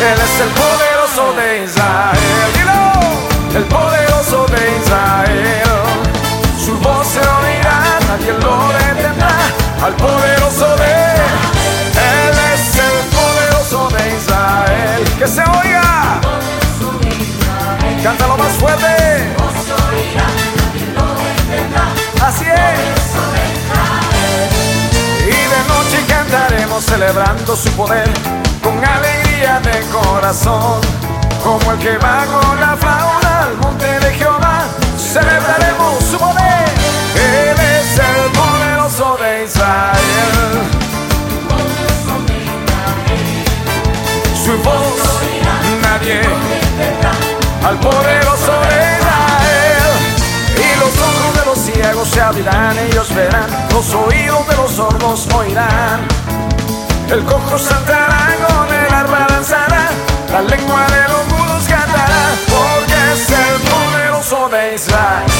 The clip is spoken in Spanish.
Él es el poderoso de Israel. Dilo, el poderoso de Israel. Su voz se oirá, nadie lo detendrá. Al poderoso de Él es el poderoso de Israel. Que se oiga. Cántalo más fuerte. Así es. Y de noche cantaremos celebrando su poder con alegría de Como el que va con la fauna al monte de Jehová, celebraremos su poder. Él es el poderoso de Israel. Su voz nadie al poderoso de Israel. Y los ojos de los ciegos se abrirán, ellos verán, los oídos de los sordos oirán. El cojo saltará, lengua de los mudos cantará, porque es el poderoso de Israel.